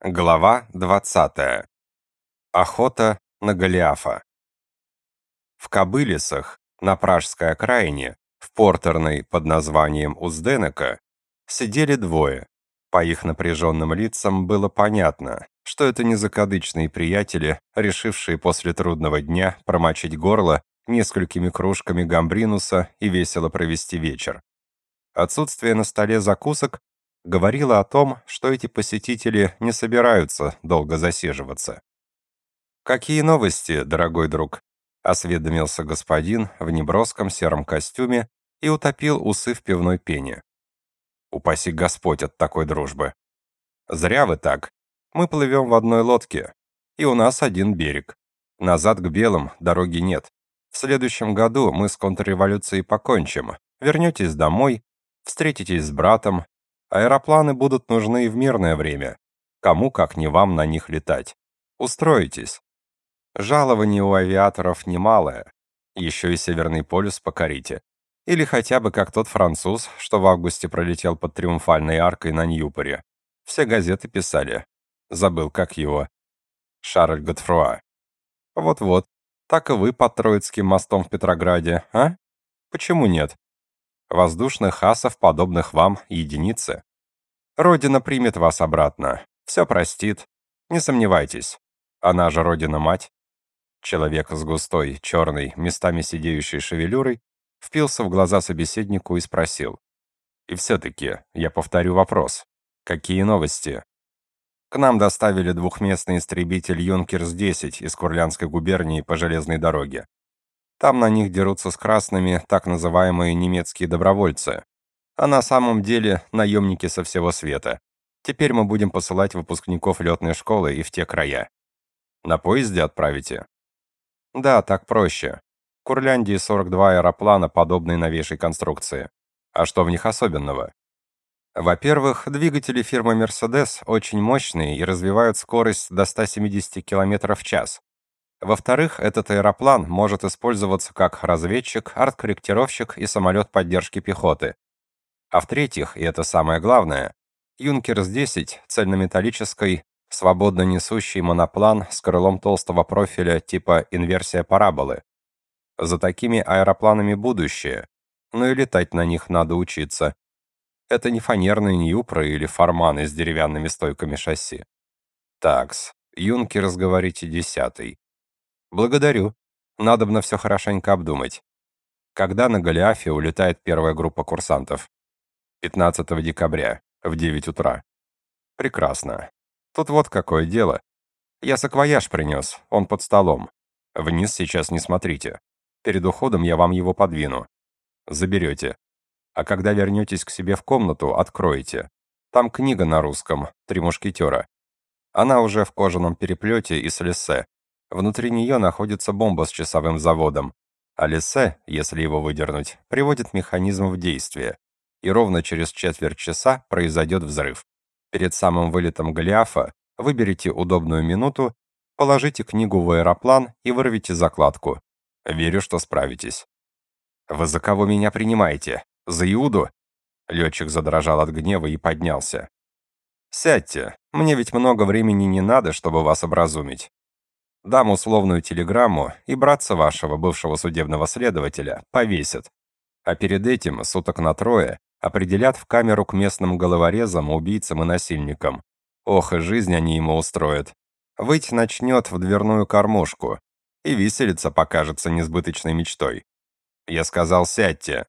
Глава 20. Охота на Голиафа. В Кобылисах, на Пражской окраине, в портерной под названием Узденека, сидели двое. По их напряженным лицам было понятно, что это не закадычные приятели, решившие после трудного дня промочить горло несколькими кружками гамбринуса и весело провести вечер. Отсутствие на столе закусок говорила о том, что эти посетители не собираются долго засиживаться. «Какие новости, дорогой друг?» — осведомился господин в неброском сером костюме и утопил усы в пивной пене. «Упаси Господь от такой дружбы!» «Зря вы так. Мы плывем в одной лодке, и у нас один берег. Назад к белым дороги нет. В следующем году мы с контрреволюцией покончим. Вернетесь домой, встретитесь с братом, Аэропланы будут нужны и в мирное время. Кому, как не вам, на них летать. Устроитесь. Жалование у авиаторов немалое. Еще и Северный полюс покорите. Или хотя бы как тот француз, что в августе пролетел под Триумфальной аркой на Ньюпоре. Все газеты писали. Забыл, как его. Шарль Готфруа. Вот-вот. Так и вы под Троицким мостом в Петрограде, а? Почему нет? Воздушных асов, подобных вам, единицы. Родина примет вас обратно, все простит. Не сомневайтесь. Она же Родина-мать. Человек с густой, черной, местами сидеющей шевелюрой впился в глаза собеседнику и спросил. «И все-таки, я повторю вопрос. Какие новости?» К нам доставили двухместный истребитель «Юнкерс-10» из Курлянской губернии по железной дороге. Там на них дерутся с красными так называемые немецкие добровольцы. А на самом деле наемники со всего света. Теперь мы будем посылать выпускников летной школы и в те края. На поезде отправите? Да, так проще. В Курляндии 42 аэроплана подобной новейшей конструкции. А что в них особенного? Во-первых, двигатели фирмы Mercedes очень мощные и развивают скорость до 170 км в час. Во-вторых, этот аэроплан может использоваться как разведчик, арт-корректировщик и самолет поддержки пехоты. А в-третьих, и это самое главное, Юнкерс-10 цельнометаллический, свободно несущий моноплан с крылом толстого профиля типа инверсия параболы. За такими аэропланами будущее, но и летать на них надо учиться. Это не фанерные Ньюпры или Форманы с деревянными стойками шасси. Такс, Юнкерс, говорите, десятый. Благодарю. Надобно все хорошенько обдумать. Когда на Голиафе улетает первая группа курсантов? 15 декабря, в 9 утра. Прекрасно. Тут вот какое дело. Я саквояж принес, он под столом. Вниз сейчас не смотрите. Перед уходом я вам его подвину. Заберете. А когда вернетесь к себе в комнату, откроете. Там книга на русском, «Три мушкетера». Она уже в кожаном переплете и с лессе. Внутри нее находится бомба с часовым заводом. А лесе, если его выдернуть, приводит механизм в действие. И ровно через четверть часа произойдет взрыв. Перед самым вылетом Голиафа выберите удобную минуту, положите книгу в аэроплан и вырвите закладку. Верю, что справитесь. «Вы за кого меня принимаете? За Иуду?» Летчик задрожал от гнева и поднялся. «Сядьте, мне ведь много времени не надо, чтобы вас образумить. Дам условную телеграмму, и братца вашего, бывшего судебного следователя, повесят. А перед этим, суток на трое, определят в камеру к местным головорезам, убийцам и насильникам. Ох, и жизнь они ему устроят. Выть начнет в дверную кормушку, и виселица покажется несбыточной мечтой. Я сказал, сядьте.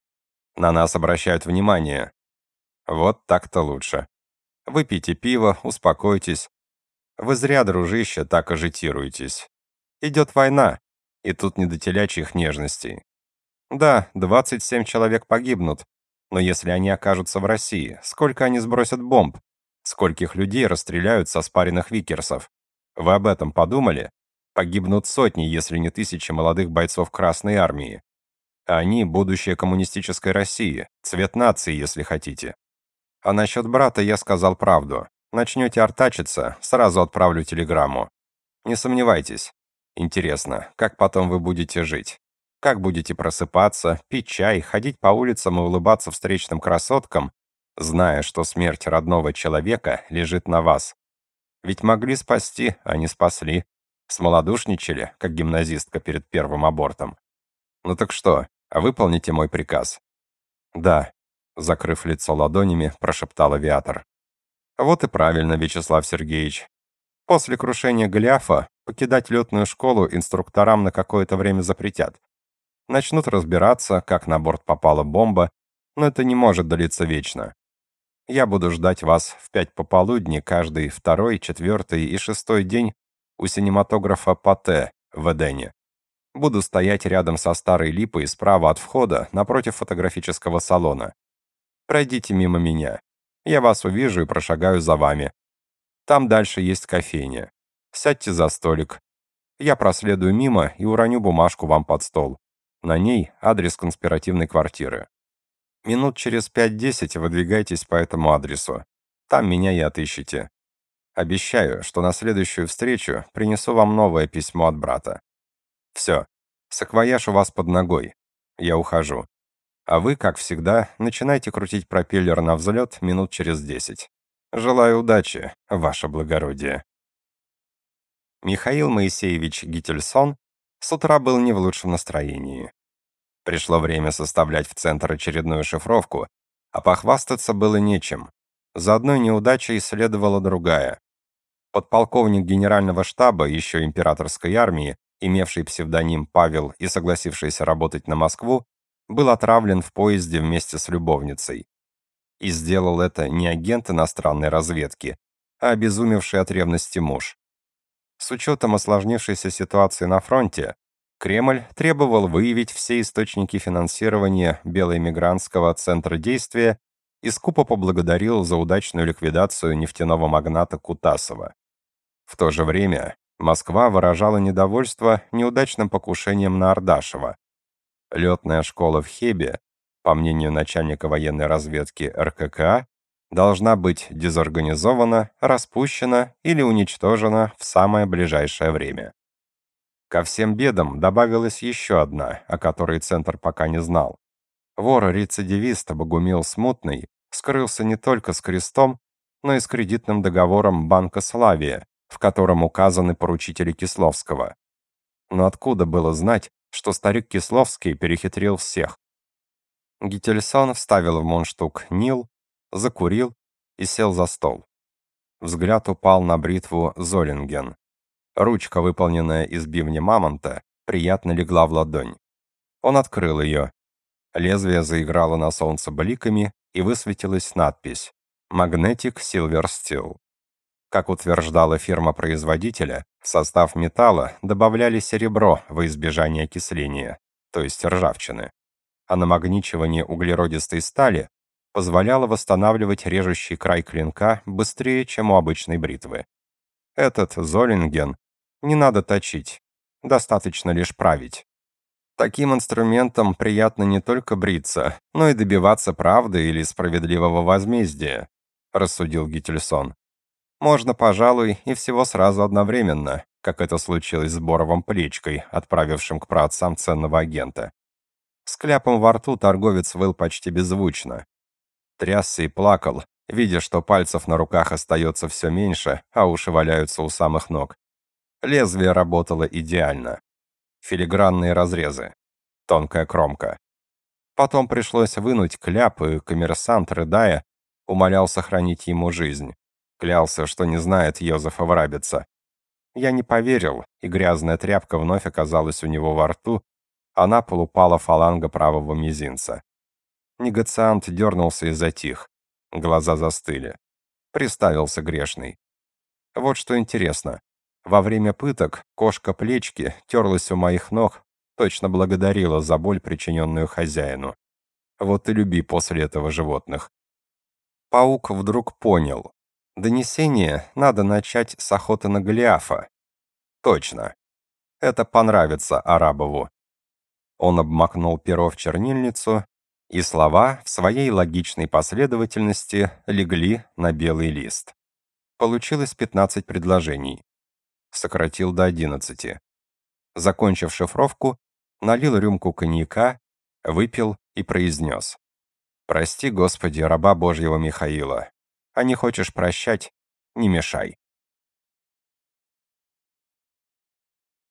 На нас обращают внимание. Вот так-то лучше. Выпейте пиво, успокойтесь, вы зря, дружище, так ажитируетесь. Идет война, и тут не до телячьих нежностей. Да, 27 человек погибнут, но если они окажутся в России, сколько они сбросят бомб? Скольких людей расстреляют со спаренных викерсов? Вы об этом подумали? Погибнут сотни, если не тысячи молодых бойцов Красной Армии. Они – будущее коммунистической России, цвет нации, если хотите. А насчет брата я сказал правду. Начнете артачиться, сразу отправлю телеграмму. Не сомневайтесь. Интересно, как потом вы будете жить? Как будете просыпаться, пить чай, ходить по улицам и улыбаться встречным красоткам, зная, что смерть родного человека лежит на вас? Ведь могли спасти, а не спасли. Смолодушничали, как гимназистка перед первым абортом. Ну так что, выполните мой приказ. Да, закрыв лицо ладонями, прошептал авиатор. Вот и правильно, Вячеслав Сергеевич. После крушения Голиафа покидать летную школу инструкторам на какое-то время запретят. Начнут разбираться, как на борт попала бомба, но это не может длиться вечно. Я буду ждать вас в пять пополудни каждый второй, четвертый и шестой день у синематографа Пате в Эдене. Буду стоять рядом со старой липой справа от входа, напротив фотографического салона. Пройдите мимо меня. Я вас увижу и прошагаю за вами. Там дальше есть кофейня. Сядьте за столик. Я проследую мимо и уроню бумажку вам под стол. На ней адрес конспиративной квартиры. Минут через 5-10 выдвигайтесь по этому адресу. Там меня и отыщите. Обещаю, что на следующую встречу принесу вам новое письмо от брата. Все. Саквояж у вас под ногой. Я ухожу. А вы, как всегда, начинайте крутить пропеллер на взлет минут через 10. Желаю удачи, ваше благородие. Михаил Моисеевич Гительсон с утра был не в лучшем настроении. Пришло время составлять в центр очередную шифровку, а похвастаться было нечем. За одной неудачей следовала другая. Подполковник генерального штаба еще императорской армии, имевший псевдоним Павел и согласившийся работать на Москву, был отравлен в поезде вместе с любовницей. И сделал это не агент иностранной разведки, а обезумевший от ревности муж. С учетом осложнившейся ситуации на фронте, Кремль требовал выявить все источники финансирования Белоэмигрантского центра действия и скупо поблагодарил за удачную ликвидацию нефтяного магната Кутасова. В то же время Москва выражала недовольство неудачным покушением на Ардашева. Летная школа в Хебе по мнению начальника военной разведки РККА, должна быть дезорганизована, распущена или уничтожена в самое ближайшее время. Ко всем бедам добавилась еще одна, о которой Центр пока не знал. Вор-рецидивист Богумил Смутный скрылся не только с крестом, но и с кредитным договором Банка Славия, в котором указаны поручители Кисловского. Но откуда было знать, что старик Кисловский перехитрил всех? Гительсон вставил в мундштук Нил, закурил и сел за стол. Взгляд упал на бритву Золинген. Ручка, выполненная из бивня мамонта, приятно легла в ладонь. Он открыл ее. Лезвие заиграло на солнце бликами, и высветилась надпись «Magnetic Silver Steel». Как утверждала фирма-производителя, в состав металла добавляли серебро во избежание окисления, то есть ржавчины а намагничивание углеродистой стали позволяло восстанавливать режущий край клинка быстрее, чем у обычной бритвы. Этот Золинген не надо точить, достаточно лишь править. Таким инструментом приятно не только бриться, но и добиваться правды или справедливого возмездия, рассудил Гительсон. Можно, пожалуй, и всего сразу одновременно, как это случилось с Боровым Плечкой, отправившим к праотцам ценного агента. С кляпом во рту торговец выл почти беззвучно. Трясся и плакал, видя, что пальцев на руках остается все меньше, а уши валяются у самых ног. Лезвие работало идеально. Филигранные разрезы. Тонкая кромка. Потом пришлось вынуть кляп, и коммерсант, рыдая, умолял сохранить ему жизнь. Клялся, что не знает Йозефа Врабица. Я не поверил, и грязная тряпка вновь оказалась у него во рту, а на пол упала фаланга правого мизинца. Негациант дернулся и затих. Глаза застыли. Приставился грешный. Вот что интересно. Во время пыток кошка плечки терлась у моих ног, точно благодарила за боль, причиненную хозяину. Вот и люби после этого животных. Паук вдруг понял. Донесение надо начать с охоты на Голиафа. Точно. Это понравится Арабову. Он обмакнул перо в чернильницу, и слова в своей логичной последовательности легли на белый лист. Получилось 15 предложений. Сократил до 11. Закончив шифровку, налил рюмку коньяка, выпил и произнес. «Прости, Господи, раба Божьего Михаила. А не хочешь прощать? Не мешай».